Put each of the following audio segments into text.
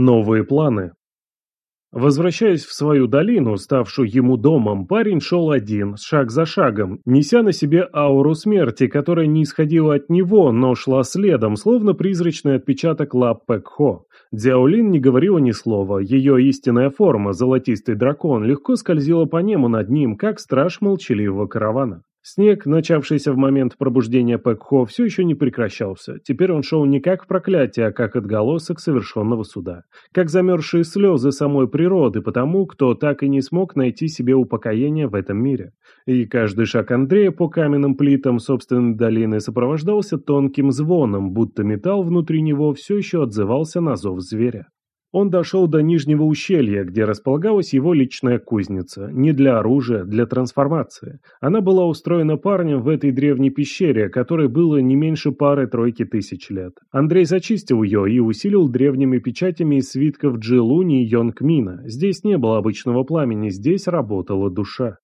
Новые планы. Возвращаясь в свою долину, ставшую ему домом, парень шел один, шаг за шагом, неся на себе ауру смерти, которая не исходила от него, но шла следом, словно призрачный отпечаток лап Пэкхо. Дзяолин не говорила ни слова, ее истинная форма, золотистый дракон, легко скользила по небу над ним, как страж молчаливого каравана. Снег, начавшийся в момент пробуждения Пэкхо, все еще не прекращался. Теперь он шел не как проклятие, а как отголосок совершенного суда. Как замерзшие слезы самой природы, потому кто так и не смог найти себе упокоение в этом мире. И каждый шаг Андрея по каменным плитам собственной долины сопровождался тонким звоном, будто металл внутри него все еще отзывался на зов зверя. Он дошел до нижнего ущелья, где располагалась его личная кузница, не для оружия, для трансформации. Она была устроена парнем в этой древней пещере, которой было не меньше пары-тройки тысяч лет. Андрей зачистил ее и усилил древними печатями из свитков Джилуни и Йонгмина. Здесь не было обычного пламени, здесь работала душа.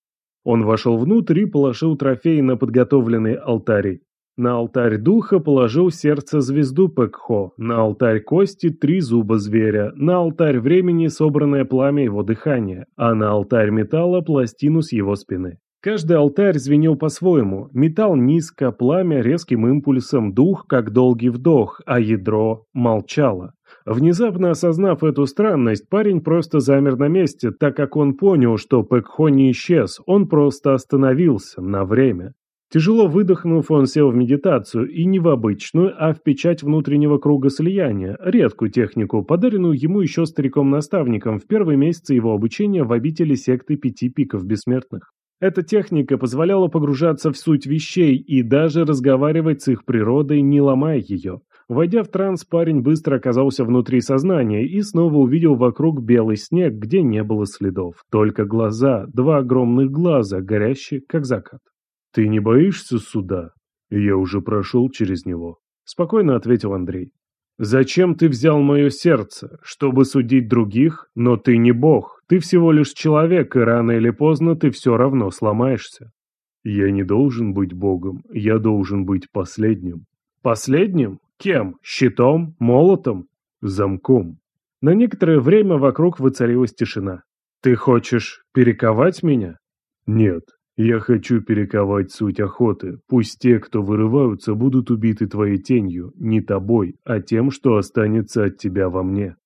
Он вошел внутрь и положил трофеи на подготовленный алтарь. На алтарь духа положил сердце звезду Пэкхо, на алтарь кости три зуба зверя, на алтарь времени собранное пламя его дыхания, а на алтарь металла пластину с его спины. Каждый алтарь звенел по-своему, металл низко, пламя резким импульсом, дух как долгий вдох, а ядро молчало. Внезапно осознав эту странность, парень просто замер на месте, так как он понял, что Пэкхо не исчез, он просто остановился на время. Тяжело выдохнув, он сел в медитацию, и не в обычную, а в печать внутреннего круга слияния, редкую технику, подаренную ему еще стариком-наставником в первые месяцы его обучения в обители секты Пяти Пиков Бессмертных. Эта техника позволяла погружаться в суть вещей и даже разговаривать с их природой, не ломая ее. Войдя в транс, парень быстро оказался внутри сознания и снова увидел вокруг белый снег, где не было следов. Только глаза, два огромных глаза, горящие, как закат. «Ты не боишься суда? Я уже прошел через него», — спокойно ответил Андрей. «Зачем ты взял мое сердце? Чтобы судить других? Но ты не бог, ты всего лишь человек, и рано или поздно ты все равно сломаешься». «Я не должен быть богом, я должен быть последним». «Последним? Кем? Щитом? Молотом? Замком?» На некоторое время вокруг воцарилась тишина. «Ты хочешь перековать меня?» «Нет, я хочу перековать суть охоты. Пусть те, кто вырываются, будут убиты твоей тенью, не тобой, а тем, что останется от тебя во мне.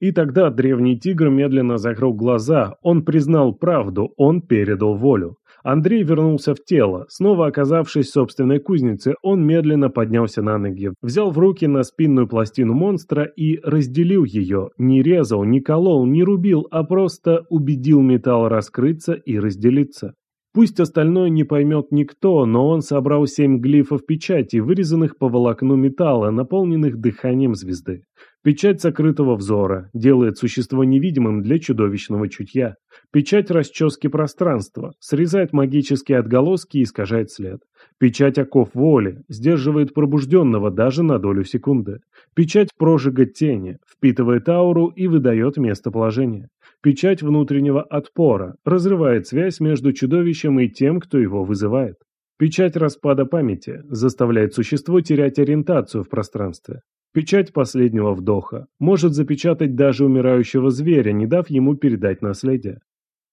И тогда древний тигр медленно закрыл глаза, он признал правду, он передал волю. Андрей вернулся в тело. Снова оказавшись в собственной кузнице, он медленно поднялся на ноги, взял в руки на спинную пластину монстра и разделил ее. Не резал, не колол, не рубил, а просто убедил металл раскрыться и разделиться. Пусть остальное не поймет никто, но он собрал семь глифов печати, вырезанных по волокну металла, наполненных дыханием звезды. Печать сокрытого взора делает существо невидимым для чудовищного чутья. Печать расчески пространства срезает магические отголоски и искажает след. Печать оков воли сдерживает пробужденного даже на долю секунды. Печать прожига тени впитывает ауру и выдает местоположение. Печать внутреннего отпора разрывает связь между чудовищем и тем, кто его вызывает. Печать распада памяти заставляет существо терять ориентацию в пространстве. Печать последнего вдоха может запечатать даже умирающего зверя, не дав ему передать наследие.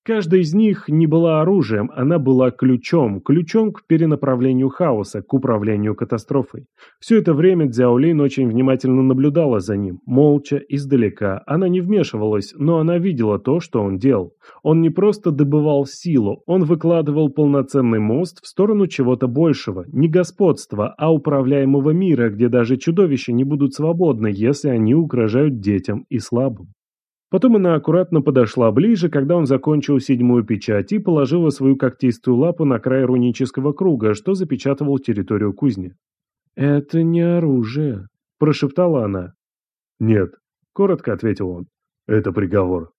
Каждая из них не была оружием, она была ключом, ключом к перенаправлению хаоса, к управлению катастрофой. Все это время Дзяолин очень внимательно наблюдала за ним, молча, издалека. Она не вмешивалась, но она видела то, что он делал. Он не просто добывал силу, он выкладывал полноценный мост в сторону чего-то большего, не господства, а управляемого мира, где даже чудовища не будут свободны, если они угрожают детям и слабым. Потом она аккуратно подошла ближе, когда он закончил седьмую печать и положила свою когтистую лапу на край рунического круга, что запечатывал территорию кузни. «Это не оружие», – прошептала она. «Нет», – коротко ответил он. «Это приговор».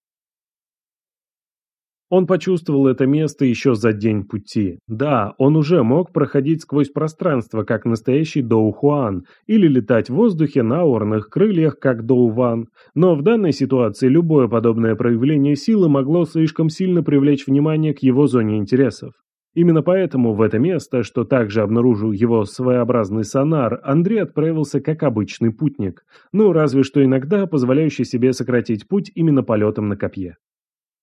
Он почувствовал это место еще за день пути. Да, он уже мог проходить сквозь пространство, как настоящий Доухуан, или летать в воздухе на орных крыльях, как Доуван. Но в данной ситуации любое подобное проявление силы могло слишком сильно привлечь внимание к его зоне интересов. Именно поэтому в это место, что также обнаружил его своеобразный сонар, Андрей отправился как обычный путник, ну разве что иногда позволяющий себе сократить путь именно полетом на копье.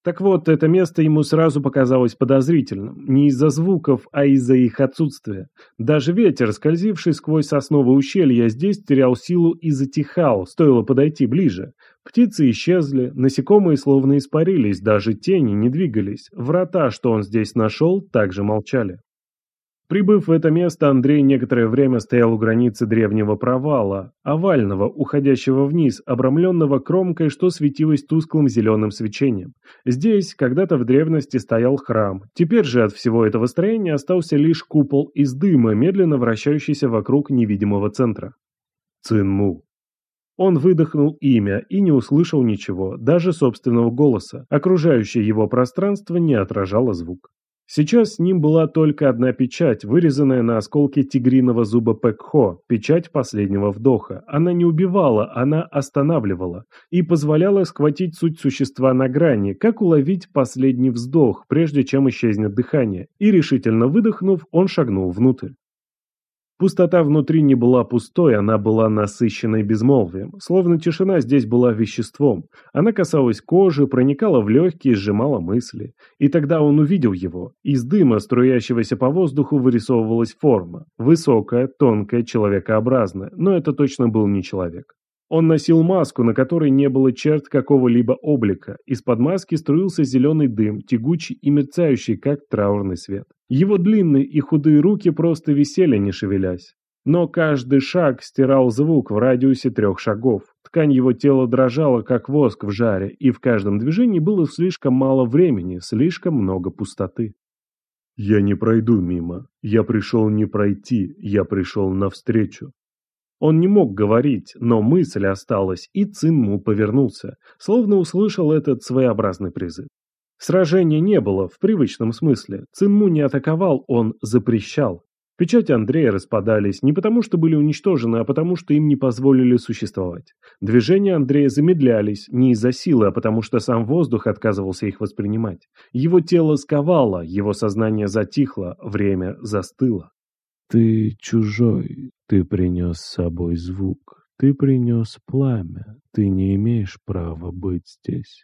Так вот, это место ему сразу показалось подозрительным, не из-за звуков, а из-за их отсутствия. Даже ветер, скользивший сквозь сосновое ущелье, здесь терял силу и затихал, стоило подойти ближе. Птицы исчезли, насекомые словно испарились, даже тени не двигались. Врата, что он здесь нашел, также молчали. Прибыв в это место, Андрей некоторое время стоял у границы древнего провала, овального, уходящего вниз, обрамленного кромкой, что светилось тусклым зеленым свечением. Здесь когда-то в древности стоял храм. Теперь же от всего этого строения остался лишь купол из дыма, медленно вращающийся вокруг невидимого центра. Цинму. Он выдохнул имя и не услышал ничего, даже собственного голоса. Окружающее его пространство не отражало звук. Сейчас с ним была только одна печать, вырезанная на осколке тигриного зуба Пекхо, печать последнего вдоха. Она не убивала, она останавливала и позволяла схватить суть существа на грани, как уловить последний вздох, прежде чем исчезнет дыхание. И решительно выдохнув, он шагнул внутрь. Пустота внутри не была пустой, она была насыщенной безмолвием. Словно тишина здесь была веществом. Она касалась кожи, проникала в легкие, сжимала мысли. И тогда он увидел его. Из дыма, струящегося по воздуху, вырисовывалась форма. Высокая, тонкая, человекообразная. Но это точно был не человек. Он носил маску, на которой не было черт какого-либо облика. Из-под маски струился зеленый дым, тягучий и мерцающий, как траурный свет. Его длинные и худые руки просто висели, не шевелясь. Но каждый шаг стирал звук в радиусе трех шагов. Ткань его тела дрожала, как воск в жаре, и в каждом движении было слишком мало времени, слишком много пустоты. «Я не пройду мимо. Я пришел не пройти, я пришел навстречу. Он не мог говорить, но мысль осталась, и Цинму повернулся, словно услышал этот своеобразный призыв. Сражения не было в привычном смысле. Цинму не атаковал, он запрещал. Печати Андрея распадались не потому, что были уничтожены, а потому, что им не позволили существовать. Движения Андрея замедлялись не из-за силы, а потому что сам воздух отказывался их воспринимать. Его тело сковало, его сознание затихло, время застыло. «Ты чужой, ты принес с собой звук, ты принес пламя, ты не имеешь права быть здесь».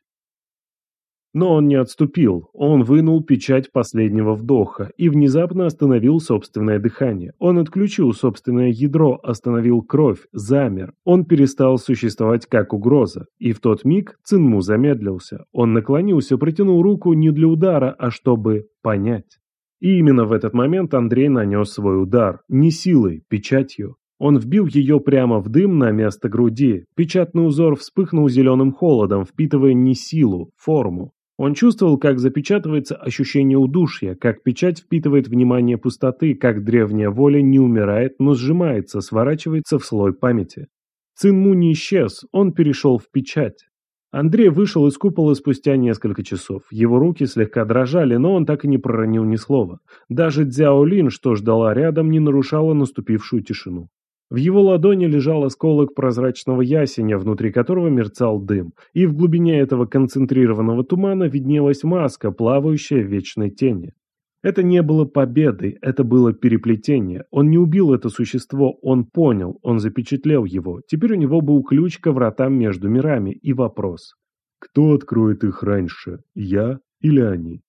Но он не отступил, он вынул печать последнего вдоха и внезапно остановил собственное дыхание. Он отключил собственное ядро, остановил кровь, замер. Он перестал существовать как угроза. И в тот миг Цинму замедлился. Он наклонился, протянул руку не для удара, а чтобы понять. И именно в этот момент Андрей нанес свой удар, не силой, печатью. Он вбил ее прямо в дым на место груди. Печатный узор вспыхнул зеленым холодом, впитывая не силу, форму. Он чувствовал, как запечатывается ощущение удушья, как печать впитывает внимание пустоты, как древняя воля не умирает, но сжимается, сворачивается в слой памяти. Цинму не исчез, он перешел в печать. Андрей вышел из купола спустя несколько часов. Его руки слегка дрожали, но он так и не проронил ни слова. Даже Дзяо Лин, что ждала рядом, не нарушала наступившую тишину. В его ладони лежал осколок прозрачного ясеня, внутри которого мерцал дым, и в глубине этого концентрированного тумана виднелась маска, плавающая в вечной тени. Это не было победой, это было переплетение. Он не убил это существо, он понял, он запечатлел его. Теперь у него был ключ к вратам между мирами и вопрос. Кто откроет их раньше, я или они?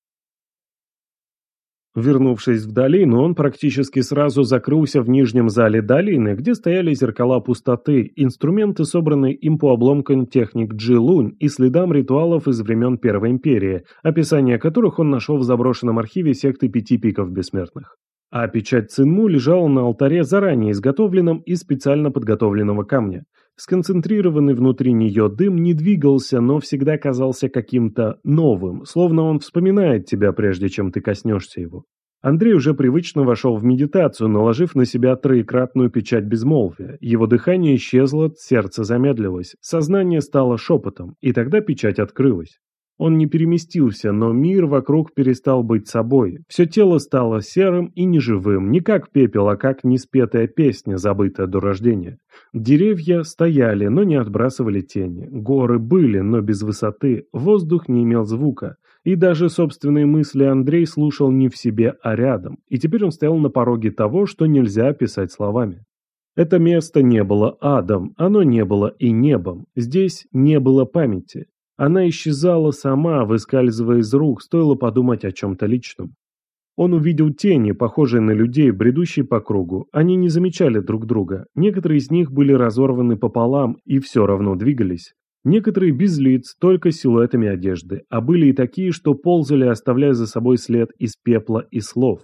Вернувшись в долину, он практически сразу закрылся в нижнем зале долины, где стояли зеркала пустоты, инструменты, собранные им по обломкам техник Джи-Лунь и следам ритуалов из времен Первой Империи, описание которых он нашел в заброшенном архиве секты Пяти Пиков Бессмертных. А печать Цинму лежала на алтаре заранее изготовленном из специально подготовленного камня. Сконцентрированный внутри нее дым не двигался, но всегда казался каким-то новым, словно он вспоминает тебя, прежде чем ты коснешься его. Андрей уже привычно вошел в медитацию, наложив на себя троекратную печать безмолвия. Его дыхание исчезло, сердце замедлилось, сознание стало шепотом, и тогда печать открылась. Он не переместился, но мир вокруг перестал быть собой. Все тело стало серым и неживым, не как пепел, а как неспетая песня, забытая до рождения. Деревья стояли, но не отбрасывали тени. Горы были, но без высоты. Воздух не имел звука. И даже собственные мысли Андрей слушал не в себе, а рядом, и теперь он стоял на пороге того, что нельзя описать словами. Это место не было адом, оно не было и небом, здесь не было памяти. Она исчезала сама, выскальзывая из рук, стоило подумать о чем-то личном. Он увидел тени, похожие на людей, бредущие по кругу. Они не замечали друг друга. Некоторые из них были разорваны пополам и все равно двигались. Некоторые без лиц, только силуэтами одежды, а были и такие, что ползали, оставляя за собой след из пепла и слов.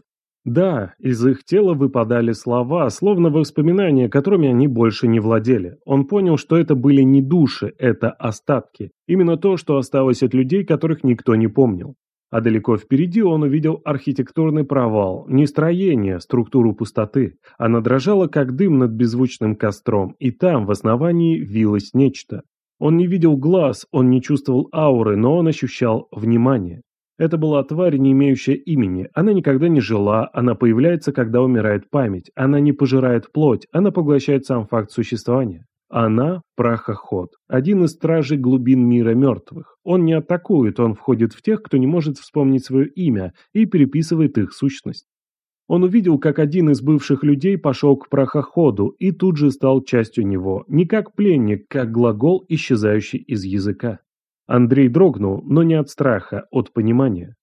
Да, из их тела выпадали слова, словно воспоминания, которыми они больше не владели. Он понял, что это были не души, это остатки. Именно то, что осталось от людей, которых никто не помнил. А далеко впереди он увидел архитектурный провал, не строение, структуру пустоты. Она дрожала, как дым над беззвучным костром, и там, в основании, вилось нечто. Он не видел глаз, он не чувствовал ауры, но он ощущал внимание. Это была тварь, не имеющая имени. Она никогда не жила, она появляется, когда умирает память. Она не пожирает плоть, она поглощает сам факт существования. Она – прахоход, один из стражей глубин мира мертвых. Он не атакует, он входит в тех, кто не может вспомнить свое имя, и переписывает их сущность. Он увидел, как один из бывших людей пошел к прахоходу и тут же стал частью него, не как пленник, как глагол, исчезающий из языка. Андрей дрогнул, но не от страха, от понимания.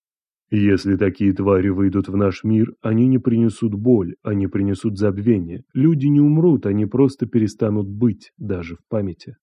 Если такие твари выйдут в наш мир, они не принесут боль, они принесут забвение. Люди не умрут, они просто перестанут быть, даже в памяти.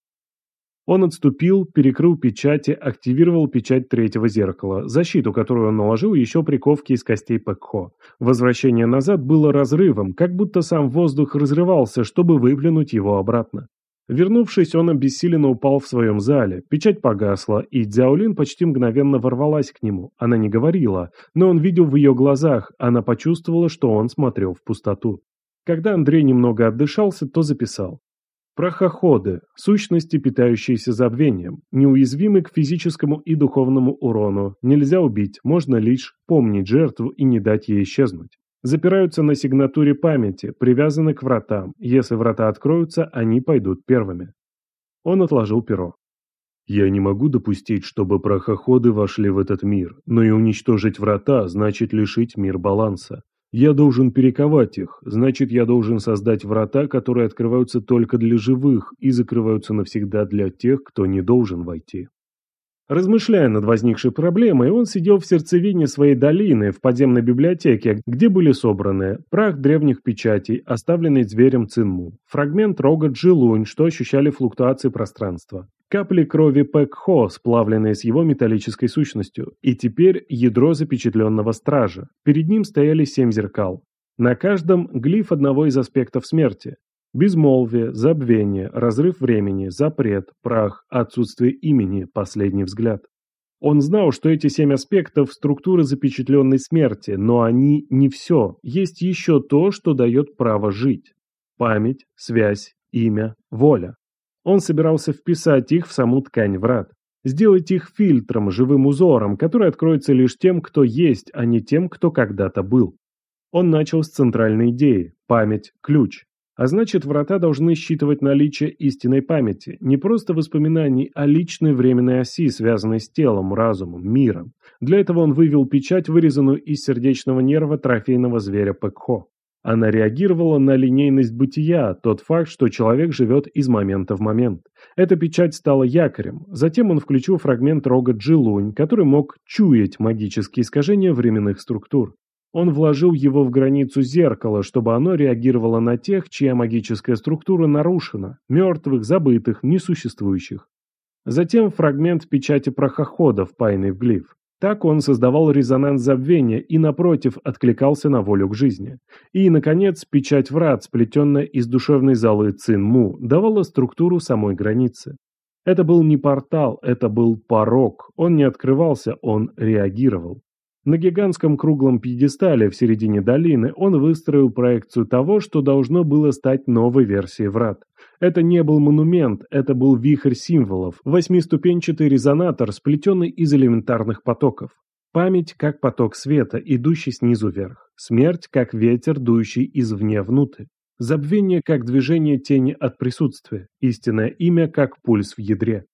Он отступил, перекрыл печати, активировал печать третьего зеркала, защиту, которую он наложил еще при ковке из костей Пэкхо. Возвращение назад было разрывом, как будто сам воздух разрывался, чтобы выплюнуть его обратно. Вернувшись, он обессиленно упал в своем зале, печать погасла, и Дзяолин почти мгновенно ворвалась к нему. Она не говорила, но он видел в ее глазах, она почувствовала, что он смотрел в пустоту. Когда Андрей немного отдышался, то записал. Прахоходы – сущности, питающиеся забвением, неуязвимы к физическому и духовному урону, нельзя убить, можно лишь помнить жертву и не дать ей исчезнуть запираются на сигнатуре памяти, привязаны к вратам. Если врата откроются, они пойдут первыми. Он отложил перо. Я не могу допустить, чтобы прахоходы вошли в этот мир, но и уничтожить врата значит лишить мир баланса. Я должен перековать их, значит я должен создать врата, которые открываются только для живых и закрываются навсегда для тех, кто не должен войти. Размышляя над возникшей проблемой, он сидел в сердцевине своей долины, в подземной библиотеке, где были собраны прах древних печатей, оставленный зверем Цинму, фрагмент рога Джилунь, что ощущали флуктуации пространства, капли крови Пэкхо, сплавленные с его металлической сущностью, и теперь ядро запечатленного стража. Перед ним стояли семь зеркал. На каждом глиф одного из аспектов смерти. Безмолвие, забвение, разрыв времени, запрет, прах, отсутствие имени, последний взгляд. Он знал, что эти семь аспектов – структуры запечатленной смерти, но они не все. Есть еще то, что дает право жить. Память, связь, имя, воля. Он собирался вписать их в саму ткань врат. Сделать их фильтром, живым узором, который откроется лишь тем, кто есть, а не тем, кто когда-то был. Он начал с центральной идеи – память – ключ. А значит, врата должны считывать наличие истинной памяти, не просто воспоминаний, а личной временной оси, связанной с телом, разумом, миром. Для этого он вывел печать, вырезанную из сердечного нерва трофейного зверя Пэкхо. Она реагировала на линейность бытия, тот факт, что человек живет из момента в момент. Эта печать стала якорем. Затем он включил фрагмент рога Джилунь, который мог чуять магические искажения временных структур. Он вложил его в границу зеркала, чтобы оно реагировало на тех, чья магическая структура нарушена, мертвых, забытых, несуществующих. Затем фрагмент печати прахохода, впаянный в глиф. Так он создавал резонанс забвения и, напротив, откликался на волю к жизни. И, наконец, печать врат, сплетенная из душевной залы Цин-Му, давала структуру самой границы. Это был не портал, это был порог. Он не открывался, он реагировал. На гигантском круглом пьедестале в середине долины он выстроил проекцию того, что должно было стать новой версией врат. Это не был монумент, это был вихрь символов, восьмиступенчатый резонатор, сплетенный из элементарных потоков. Память как поток света, идущий снизу вверх. Смерть как ветер, дующий извне внутрь. Забвение как движение тени от присутствия. Истинное имя как пульс в ядре.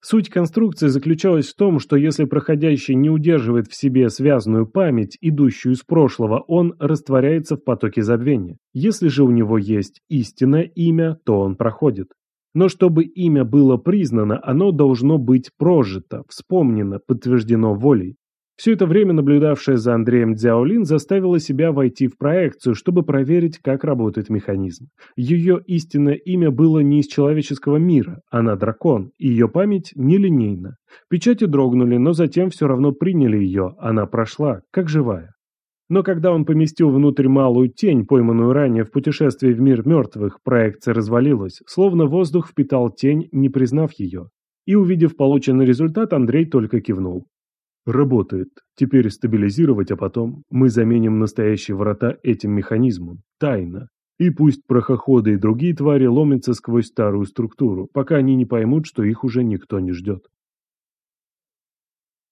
Суть конструкции заключалась в том, что если проходящий не удерживает в себе связанную память, идущую из прошлого, он растворяется в потоке забвения. Если же у него есть истинное имя, то он проходит. Но чтобы имя было признано, оно должно быть прожито, вспомнено, подтверждено волей. Все это время наблюдавшая за Андреем Дзяолин заставила себя войти в проекцию, чтобы проверить, как работает механизм. Ее истинное имя было не из человеческого мира, она дракон, и ее память нелинейна. Печати дрогнули, но затем все равно приняли ее, она прошла, как живая. Но когда он поместил внутрь малую тень, пойманную ранее в путешествии в мир мертвых, проекция развалилась, словно воздух впитал тень, не признав ее. И увидев полученный результат, Андрей только кивнул. Работает. Теперь стабилизировать, а потом мы заменим настоящие врата этим механизмом. Тайно. И пусть прохоходы и другие твари ломятся сквозь старую структуру, пока они не поймут, что их уже никто не ждет.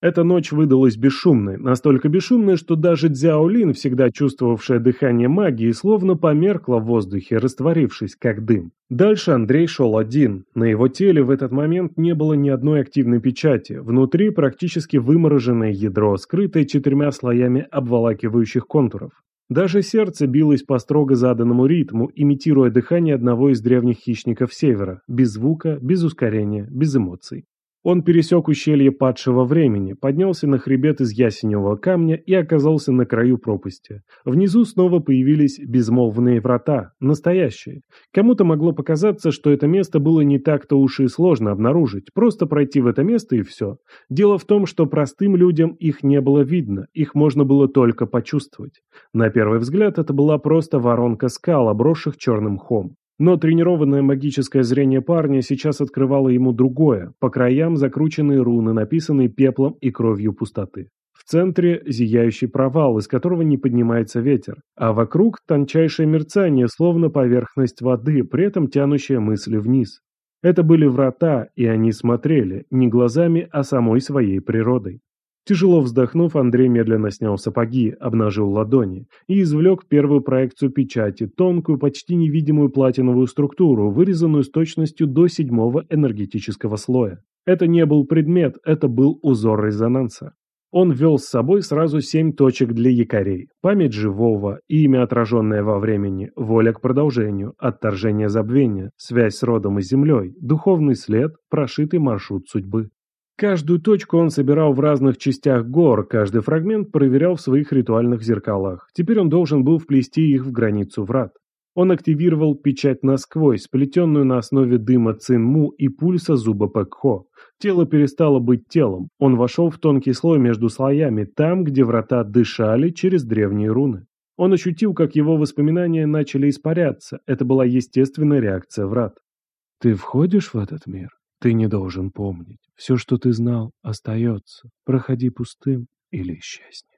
Эта ночь выдалась бесшумной, настолько бесшумной, что даже Дзяолин, всегда чувствовавшая дыхание магии, словно померкла в воздухе, растворившись, как дым. Дальше Андрей шел один. На его теле в этот момент не было ни одной активной печати. Внутри практически вымороженное ядро, скрытое четырьмя слоями обволакивающих контуров. Даже сердце билось по строго заданному ритму, имитируя дыхание одного из древних хищников севера, без звука, без ускорения, без эмоций. Он пересек ущелье падшего времени, поднялся на хребет из ясеневого камня и оказался на краю пропасти. Внизу снова появились безмолвные врата, настоящие. Кому-то могло показаться, что это место было не так-то уж и сложно обнаружить, просто пройти в это место и все. Дело в том, что простым людям их не было видно, их можно было только почувствовать. На первый взгляд это была просто воронка скал, обросших черным хом. Но тренированное магическое зрение парня сейчас открывало ему другое, по краям закрученные руны, написанные пеплом и кровью пустоты. В центре зияющий провал, из которого не поднимается ветер, а вокруг тончайшее мерцание, словно поверхность воды, при этом тянущая мысли вниз. Это были врата, и они смотрели, не глазами, а самой своей природой. Тяжело вздохнув, Андрей медленно снял сапоги, обнажил ладони и извлек первую проекцию печати, тонкую, почти невидимую платиновую структуру, вырезанную с точностью до седьмого энергетического слоя. Это не был предмет, это был узор резонанса. Он ввел с собой сразу семь точек для якорей. Память живого, имя, отраженное во времени, воля к продолжению, отторжение забвения, связь с родом и землей, духовный след, прошитый маршрут судьбы. Каждую точку он собирал в разных частях гор, каждый фрагмент проверял в своих ритуальных зеркалах. Теперь он должен был вплести их в границу врат. Он активировал печать насквозь, сплетенную на основе дыма цинму и пульса зуба Пэкхо. Тело перестало быть телом. Он вошел в тонкий слой между слоями, там, где врата дышали через древние руны. Он ощутил, как его воспоминания начали испаряться. Это была естественная реакция врат. «Ты входишь в этот мир?» Ты не должен помнить. Все, что ты знал, остается. Проходи пустым или исчезни.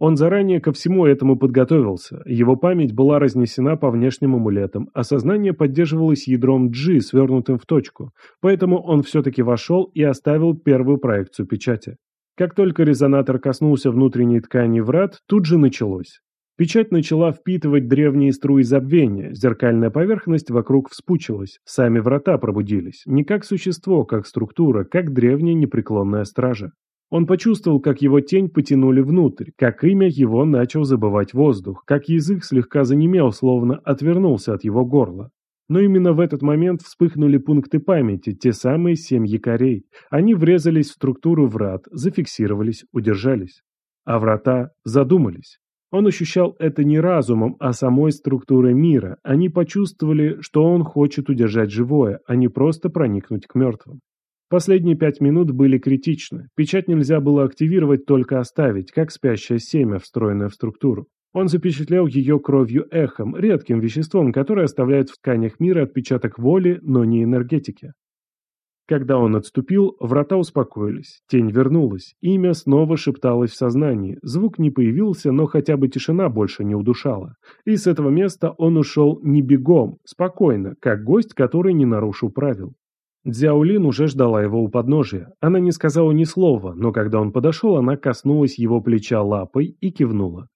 Он заранее ко всему этому подготовился. Его память была разнесена по внешним амулетам, а сознание поддерживалось ядром G, свернутым в точку. Поэтому он все-таки вошел и оставил первую проекцию печати. Как только резонатор коснулся внутренней ткани врат, тут же началось. Печать начала впитывать древние струи забвения, зеркальная поверхность вокруг вспучилась, сами врата пробудились, не как существо, как структура, как древняя непреклонная стража. Он почувствовал, как его тень потянули внутрь, как имя его начал забывать воздух, как язык слегка занемел, словно отвернулся от его горла. Но именно в этот момент вспыхнули пункты памяти, те самые семь якорей. Они врезались в структуру врат, зафиксировались, удержались. А врата задумались. Он ощущал это не разумом, а самой структурой мира. Они почувствовали, что он хочет удержать живое, а не просто проникнуть к мертвым. Последние пять минут были критичны. Печать нельзя было активировать, только оставить, как спящее семя, встроенное в структуру. Он запечатлел ее кровью эхом, редким веществом, которое оставляет в тканях мира отпечаток воли, но не энергетики. Когда он отступил, врата успокоились, тень вернулась, имя снова шепталось в сознании, звук не появился, но хотя бы тишина больше не удушала. И с этого места он ушел не бегом, спокойно, как гость, который не нарушил правил. Дзяолин уже ждала его у подножия. Она не сказала ни слова, но когда он подошел, она коснулась его плеча лапой и кивнула.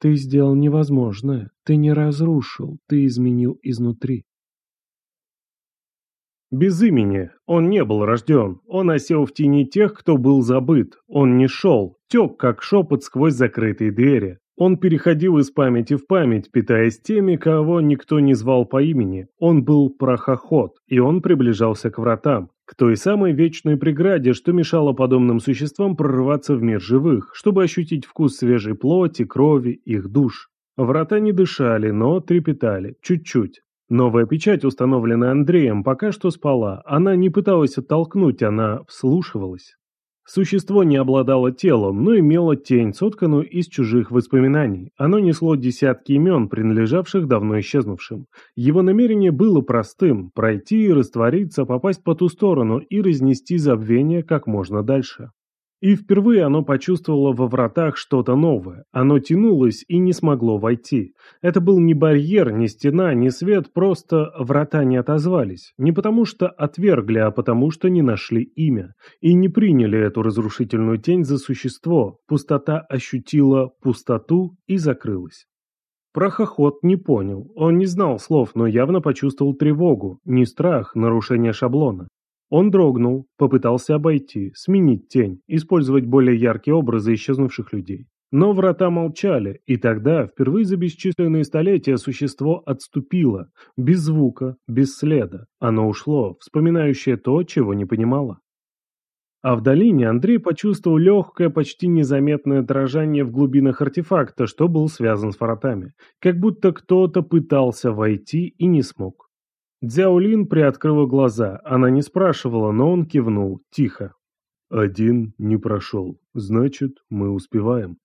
«Ты сделал невозможное. Ты не разрушил, ты изменил изнутри. Без имени. Он не был рожден. Он осел в тени тех, кто был забыт. Он не шел. Тек, как шепот сквозь закрытые двери. Он переходил из памяти в память, питаясь теми, кого никто не звал по имени. Он был прохоход, и он приближался к вратам, к той самой вечной преграде, что мешало подобным существам прорываться в мир живых, чтобы ощутить вкус свежей плоти, крови, их душ. Врата не дышали, но трепетали, чуть-чуть. Новая печать, установленная Андреем, пока что спала. Она не пыталась оттолкнуть, она вслушивалась. Существо не обладало телом, но имело тень, сотканную из чужих воспоминаний. Оно несло десятки имен, принадлежавших давно исчезнувшим. Его намерение было простым – пройти и раствориться, попасть по ту сторону и разнести забвение как можно дальше. И впервые оно почувствовало во вратах что-то новое. Оно тянулось и не смогло войти. Это был не барьер, не стена, не свет, просто врата не отозвались. Не потому что отвергли, а потому что не нашли имя. И не приняли эту разрушительную тень за существо. Пустота ощутила пустоту и закрылась. Прохоход не понял. Он не знал слов, но явно почувствовал тревогу. Не страх, нарушение шаблона. Он дрогнул, попытался обойти, сменить тень, использовать более яркие образы исчезнувших людей. Но врата молчали, и тогда, впервые за бесчисленные столетия, существо отступило, без звука, без следа. Оно ушло, вспоминающее то, чего не понимало. А в долине Андрей почувствовал легкое, почти незаметное дрожание в глубинах артефакта, что был связан с вратами. Как будто кто-то пытался войти и не смог. Дзяолин приоткрыла глаза. Она не спрашивала, но он кивнул, тихо. «Один не прошел. Значит, мы успеваем».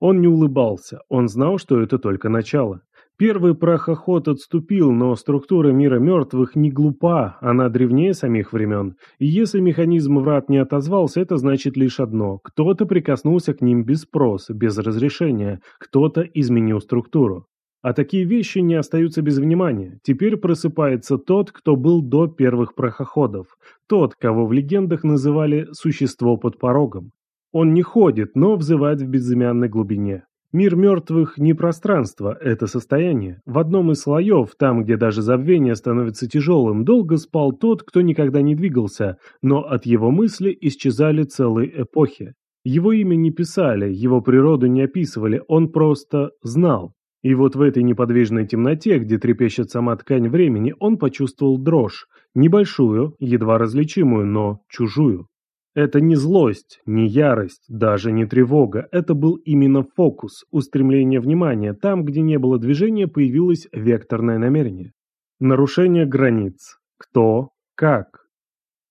Он не улыбался. Он знал, что это только начало. Первый прахоход отступил, но структура мира мертвых не глупа, она древнее самих времен. И если механизм врат не отозвался, это значит лишь одно. Кто-то прикоснулся к ним без спроса, без разрешения. Кто-то изменил структуру. А такие вещи не остаются без внимания. Теперь просыпается тот, кто был до первых прохоходов. Тот, кого в легендах называли «существо под порогом». Он не ходит, но взывает в безымянной глубине. Мир мертвых не пространство, это состояние. В одном из слоев, там, где даже забвение становится тяжелым, долго спал тот, кто никогда не двигался, но от его мысли исчезали целые эпохи. Его имя не писали, его природу не описывали, он просто знал. И вот в этой неподвижной темноте, где трепещет сама ткань времени, он почувствовал дрожь. Небольшую, едва различимую, но чужую. Это не злость, не ярость, даже не тревога. Это был именно фокус, устремление внимания. Там, где не было движения, появилось векторное намерение. Нарушение границ. Кто, как,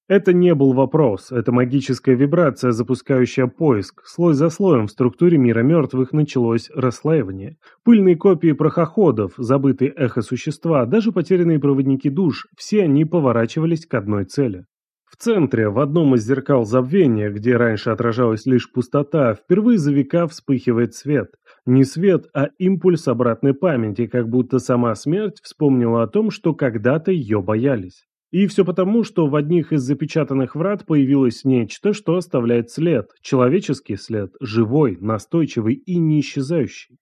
это не был вопрос, это магическая вибрация, запускающая поиск. Слой за слоем в структуре мира мертвых началось расслаивание. Пыльные копии прохоходов, забытые эхо-существа, даже потерянные проводники душ, все они поворачивались к одной цели. В центре, в одном из зеркал забвения, где раньше отражалась лишь пустота, впервые за века вспыхивает свет. Не свет, а импульс обратной памяти, как будто сама смерть вспомнила о том, что когда-то ее боялись. И все потому, что в одних из запечатанных врат появилось нечто, что оставляет след, человеческий след, живой, настойчивый и не исчезающий.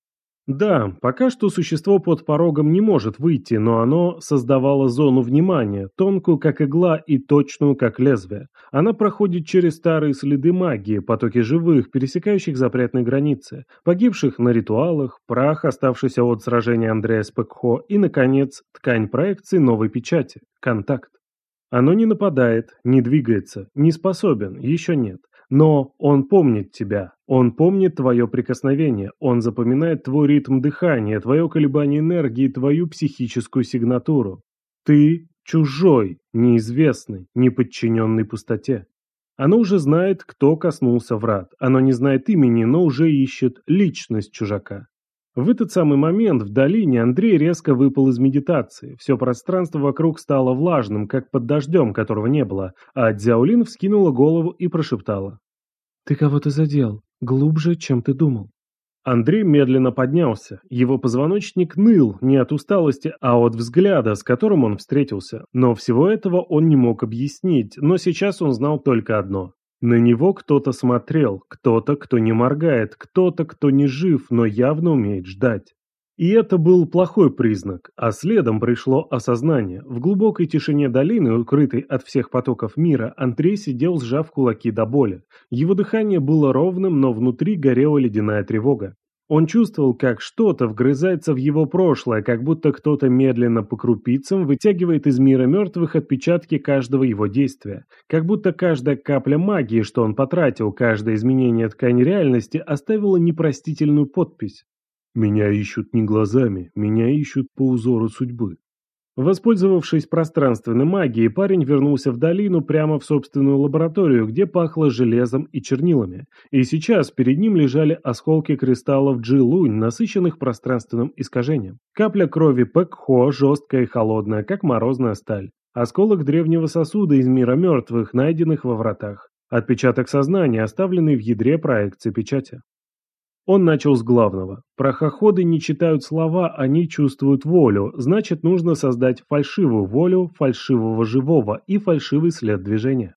Да, пока что существо под порогом не может выйти, но оно создавало зону внимания, тонкую как игла и точную как лезвие. Она проходит через старые следы магии, потоки живых, пересекающих запретные границы, погибших на ритуалах, прах, оставшийся от сражения Андрея с Пекхо и, наконец, ткань проекции новой печати – контакт. Оно не нападает, не двигается, не способен, еще нет. Но он помнит тебя, он помнит твое прикосновение, он запоминает твой ритм дыхания, твое колебание энергии, твою психическую сигнатуру. Ты чужой, неизвестный, неподчиненный пустоте. Оно уже знает, кто коснулся врат. Оно не знает имени, но уже ищет личность чужака. В этот самый момент в долине Андрей резко выпал из медитации. Все пространство вокруг стало влажным, как под дождем, которого не было, а Дзяолин вскинула голову и прошептала. «Ты кого-то задел. Глубже, чем ты думал». Андрей медленно поднялся. Его позвоночник ныл не от усталости, а от взгляда, с которым он встретился. Но всего этого он не мог объяснить, но сейчас он знал только одно. На него кто-то смотрел, кто-то, кто не моргает, кто-то, кто не жив, но явно умеет ждать. И это был плохой признак, а следом пришло осознание. В глубокой тишине долины, укрытой от всех потоков мира, Андрей сидел, сжав кулаки до боли. Его дыхание было ровным, но внутри горела ледяная тревога. Он чувствовал, как что-то вгрызается в его прошлое, как будто кто-то медленно по крупицам вытягивает из мира мертвых отпечатки каждого его действия. Как будто каждая капля магии, что он потратил, каждое изменение ткани реальности оставило непростительную подпись. Меня ищут не глазами, меня ищут по узору судьбы. Воспользовавшись пространственной магией, парень вернулся в долину прямо в собственную лабораторию, где пахло железом и чернилами. И сейчас перед ним лежали осколки кристаллов Джи-Лунь, насыщенных пространственным искажением. Капля крови Пэк-Хо, жесткая и холодная, как морозная сталь. Осколок древнего сосуда из мира мертвых, найденных во вратах. Отпечаток сознания, оставленный в ядре проекции печати. Он начал с главного. Прохоходы не читают слова, они чувствуют волю, значит нужно создать фальшивую волю, фальшивого живого и фальшивый след движения.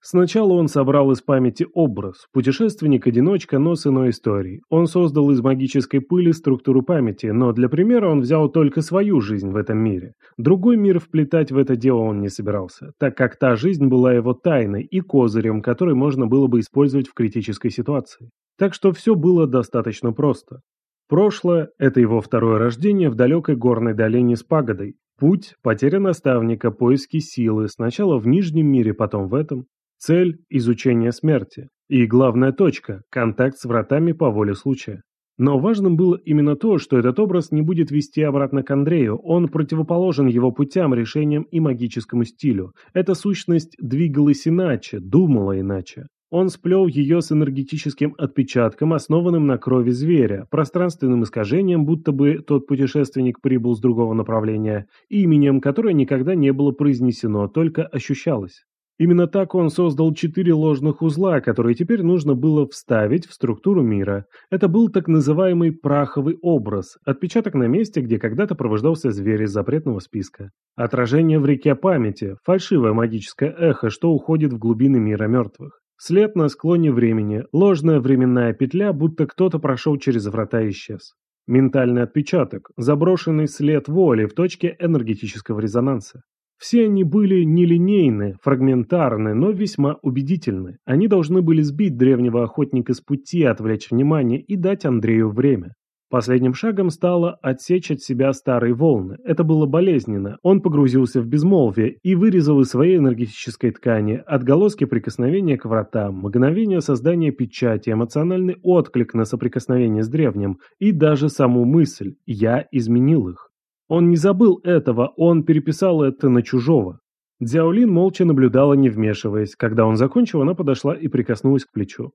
Сначала он собрал из памяти образ, путешественник-одиночка, но с иной историей. Он создал из магической пыли структуру памяти, но для примера он взял только свою жизнь в этом мире. Другой мир вплетать в это дело он не собирался, так как та жизнь была его тайной и козырем, который можно было бы использовать в критической ситуации. Так что все было достаточно просто. Прошлое – это его второе рождение в далекой горной долине с пагодой. Путь – потеря наставника, поиски силы, сначала в Нижнем мире, потом в этом. Цель – изучение смерти. И главная точка – контакт с вратами по воле случая. Но важным было именно то, что этот образ не будет вести обратно к Андрею, он противоположен его путям, решениям и магическому стилю. Эта сущность двигалась иначе, думала иначе. Он сплел ее с энергетическим отпечатком, основанным на крови зверя, пространственным искажением, будто бы тот путешественник прибыл с другого направления, именем, которое никогда не было произнесено, только ощущалось. Именно так он создал четыре ложных узла, которые теперь нужно было вставить в структуру мира. Это был так называемый праховый образ, отпечаток на месте, где когда-то провождался зверь из запретного списка. Отражение в реке памяти, фальшивое магическое эхо, что уходит в глубины мира мертвых. След на склоне времени, ложная временная петля, будто кто-то прошел через врата и исчез. Ментальный отпечаток, заброшенный след воли в точке энергетического резонанса. Все они были нелинейны, фрагментарны, но весьма убедительны. Они должны были сбить древнего охотника с пути, отвлечь внимание и дать Андрею время. Последним шагом стало отсечь от себя старые волны. Это было болезненно. Он погрузился в безмолвие и вырезал из своей энергетической ткани отголоски прикосновения к вратам, мгновение создания печати, эмоциональный отклик на соприкосновение с древним и даже саму мысль «я изменил их». Он не забыл этого, он переписал это на чужого. Дзяолин молча наблюдала, не вмешиваясь. Когда он закончил, она подошла и прикоснулась к плечу.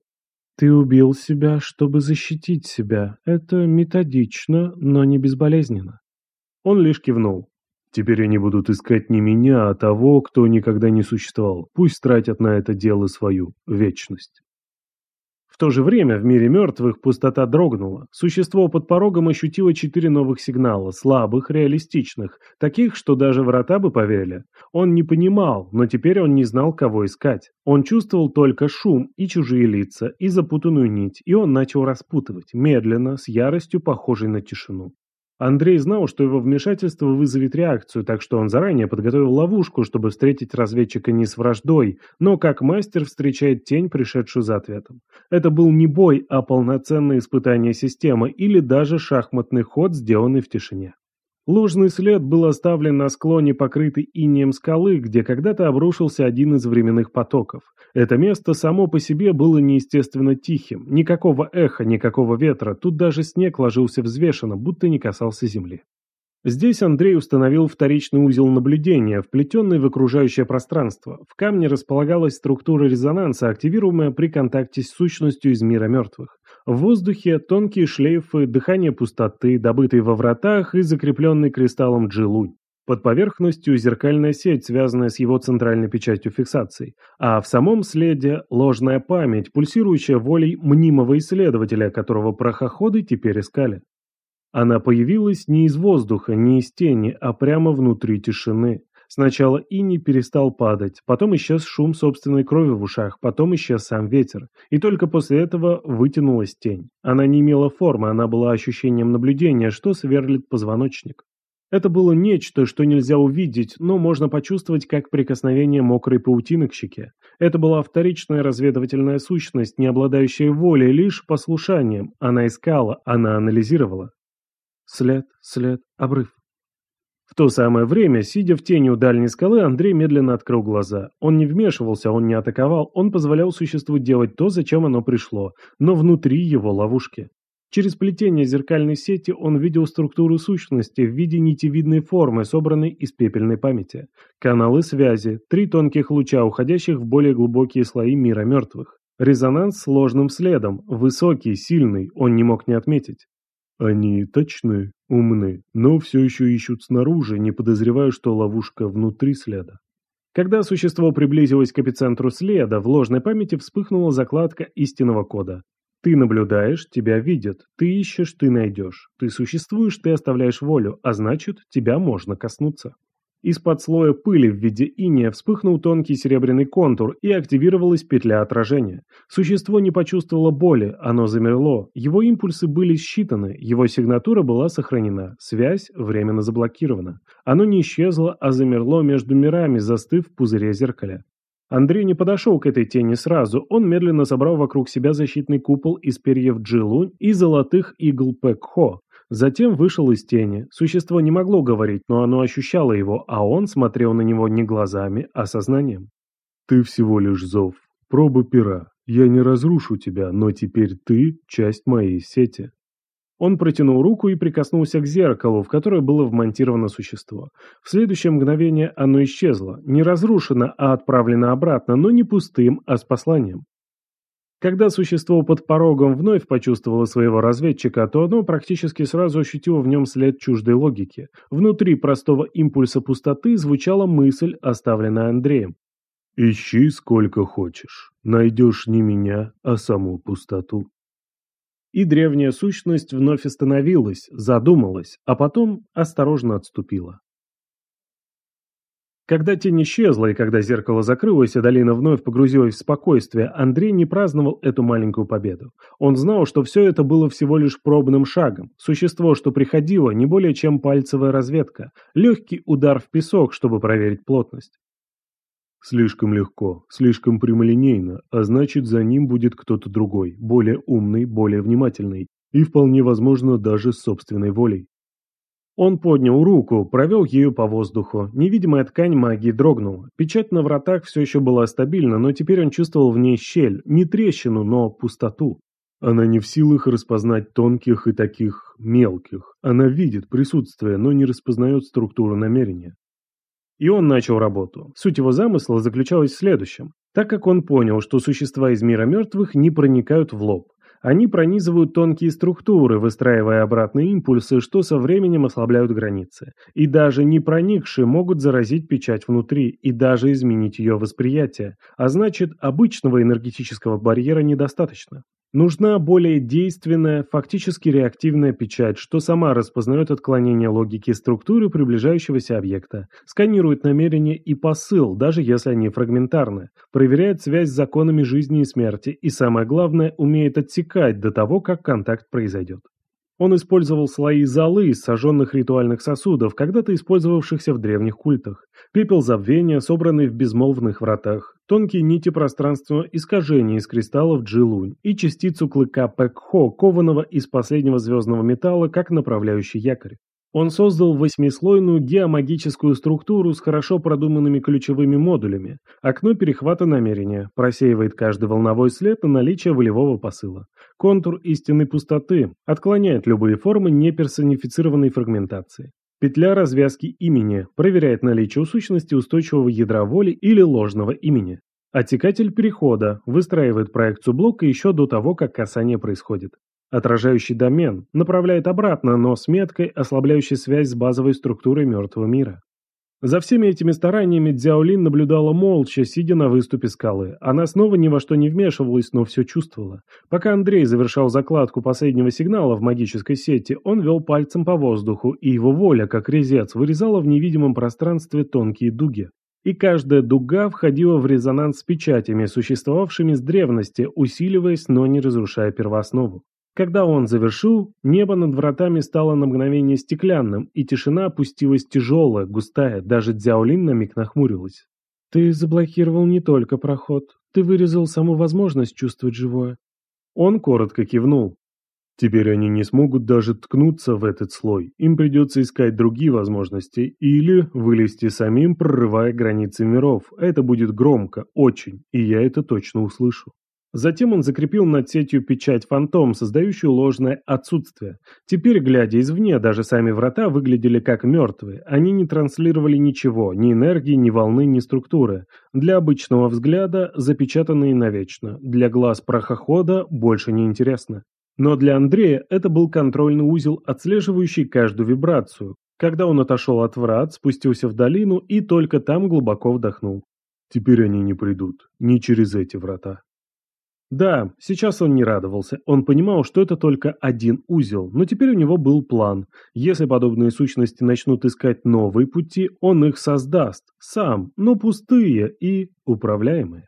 Ты убил себя, чтобы защитить себя. Это методично, но не безболезненно. Он лишь кивнул. Теперь они будут искать не меня, а того, кто никогда не существовал. Пусть тратят на это дело свою вечность. В то же время в мире мертвых пустота дрогнула. Существо под порогом ощутило четыре новых сигнала, слабых, реалистичных, таких, что даже врата бы поверили. Он не понимал, но теперь он не знал, кого искать. Он чувствовал только шум и чужие лица, и запутанную нить, и он начал распутывать, медленно, с яростью, похожей на тишину. Андрей знал, что его вмешательство вызовет реакцию, так что он заранее подготовил ловушку, чтобы встретить разведчика не с враждой, но как мастер встречает тень, пришедшую за ответом. Это был не бой, а полноценное испытание системы или даже шахматный ход, сделанный в тишине. Ложный след был оставлен на склоне покрытой инеем скалы, где когда-то обрушился один из временных потоков. Это место само по себе было неестественно тихим, никакого эха, никакого ветра, тут даже снег ложился взвешенно, будто не касался земли. Здесь Андрей установил вторичный узел наблюдения, вплетенный в окружающее пространство. В камне располагалась структура резонанса, активируемая при контакте с сущностью из мира мертвых. В воздухе тонкие шлейфы, дыхание пустоты, добытые во вратах и закрепленный кристаллом Джилунь. Под поверхностью зеркальная сеть, связанная с его центральной печатью фиксации, а в самом следе ложная память, пульсирующая волей мнимого исследователя, которого прохоходы теперь искали. Она появилась не из воздуха, не из тени, а прямо внутри тишины. Сначала Ини перестал падать, потом исчез шум собственной крови в ушах, потом исчез сам ветер. И только после этого вытянулась тень. Она не имела формы, она была ощущением наблюдения, что сверлит позвоночник. Это было нечто, что нельзя увидеть, но можно почувствовать как прикосновение мокрой паутины к щеке. Это была вторичная разведывательная сущность, не обладающая волей, лишь послушанием. Она искала, она анализировала. След, след, обрыв. В то самое время, сидя в тени у дальней скалы, Андрей медленно открыл глаза. Он не вмешивался, он не атаковал, он позволял существу делать то, зачем оно пришло, но внутри его ловушки. Через плетение зеркальной сети он видел структуру сущности в виде нитевидной формы, собранной из пепельной памяти. Каналы связи, три тонких луча, уходящих в более глубокие слои мира мертвых. Резонанс с ложным следом, высокий, сильный, он не мог не отметить. Они точны, умны, но все еще ищут снаружи, не подозревая, что ловушка внутри следа. Когда существо приблизилось к эпицентру следа, в ложной памяти вспыхнула закладка истинного кода. Ты наблюдаешь, тебя видят, ты ищешь, ты найдешь. Ты существуешь, ты оставляешь волю, а значит, тебя можно коснуться. Из-под слоя пыли в виде иния вспыхнул тонкий серебряный контур и активировалась петля отражения. Существо не почувствовало боли, оно замерло, его импульсы были считаны, его сигнатура была сохранена, связь временно заблокирована. Оно не исчезло, а замерло между мирами, застыв в пузыре зеркаля. Андрей не подошел к этой тени сразу, он медленно собрал вокруг себя защитный купол из перьев Джилунь и золотых игл Пэкхо. Затем вышел из тени. Существо не могло говорить, но оно ощущало его, а он смотрел на него не глазами, а сознанием. «Ты всего лишь зов, проба пера. Я не разрушу тебя, но теперь ты – часть моей сети». Он протянул руку и прикоснулся к зеркалу, в которое было вмонтировано существо. В следующее мгновение оно исчезло, не разрушено, а отправлено обратно, но не пустым, а с посланием. Когда существо под порогом вновь почувствовало своего разведчика, то оно практически сразу ощутило в нем след чуждой логики. Внутри простого импульса пустоты звучала мысль, оставленная Андреем. «Ищи сколько хочешь. Найдешь не меня, а саму пустоту» и древняя сущность вновь остановилась, задумалась, а потом осторожно отступила. Когда тень исчезла и когда зеркало закрылось, и долина вновь погрузилась в спокойствие, Андрей не праздновал эту маленькую победу. Он знал, что все это было всего лишь пробным шагом. Существо, что приходило, не более чем пальцевая разведка. Легкий удар в песок, чтобы проверить плотность. Слишком легко, слишком прямолинейно, а значит за ним будет кто-то другой, более умный, более внимательный и вполне возможно даже с собственной волей. Он поднял руку, провел ею по воздуху. Невидимая ткань магии дрогнула. Печать на вратах все еще была стабильна, но теперь он чувствовал в ней щель, не трещину, но пустоту. Она не в силах распознать тонких и таких мелких. Она видит присутствие, но не распознает структуру намерения. И он начал работу. Суть его замысла заключалась в следующем. Так как он понял, что существа из мира мертвых не проникают в лоб, они пронизывают тонкие структуры, выстраивая обратные импульсы, что со временем ослабляют границы. И даже не проникшие могут заразить печать внутри и даже изменить ее восприятие. А значит, обычного энергетического барьера недостаточно. Нужна более действенная, фактически реактивная печать, что сама распознает отклонение логики структуры приближающегося объекта, сканирует намерение и посыл, даже если они фрагментарны, проверяет связь с законами жизни и смерти и, самое главное, умеет отсекать до того, как контакт произойдет. Он использовал слои золы из сожженных ритуальных сосудов, когда-то использовавшихся в древних культах, пепел забвения, собранный в безмолвных вратах, тонкие нити пространственного искажения из кристаллов Джилунь и частицу клыка Пэкхо, кованого из последнего звездного металла, как направляющий якорь. Он создал восьмислойную геомагическую структуру с хорошо продуманными ключевыми модулями. Окно перехвата намерения просеивает каждый волновой след на наличие волевого посыла. Контур истинной пустоты отклоняет любые формы неперсонифицированной фрагментации. Петля развязки имени проверяет наличие у сущности устойчивого ядра воли или ложного имени. Отсекатель перехода выстраивает проекцию блока еще до того, как касание происходит. Отражающий домен направляет обратно, но с меткой, ослабляющей связь с базовой структурой мертвого мира. За всеми этими стараниями Дзяолин наблюдала молча, сидя на выступе скалы. Она снова ни во что не вмешивалась, но все чувствовала. Пока Андрей завершал закладку последнего сигнала в магической сети, он вел пальцем по воздуху, и его воля, как резец, вырезала в невидимом пространстве тонкие дуги. И каждая дуга входила в резонанс с печатями, существовавшими с древности, усиливаясь, но не разрушая первооснову. Когда он завершил, небо над вратами стало на мгновение стеклянным, и тишина опустилась тяжелая, густая, даже Дзяолин на миг нахмурилась. «Ты заблокировал не только проход, ты вырезал саму возможность чувствовать живое». Он коротко кивнул. Теперь они не смогут даже ткнуться в этот слой. Им придется искать другие возможности или вылезти самим, прорывая границы миров. Это будет громко, очень, и я это точно услышу. Затем он закрепил над сетью печать фантом, создающую ложное отсутствие. Теперь, глядя извне, даже сами врата выглядели как мертвые. Они не транслировали ничего, ни энергии, ни волны, ни структуры. Для обычного взгляда запечатанные навечно. Для глаз прохохода больше не интересно. Но для Андрея это был контрольный узел, отслеживающий каждую вибрацию. Когда он отошел от врат, спустился в долину и только там глубоко вдохнул. Теперь они не придут, ни через эти врата. Да, сейчас он не радовался. Он понимал, что это только один узел, но теперь у него был план. Если подобные сущности начнут искать новые пути, он их создаст, сам, но пустые и управляемые.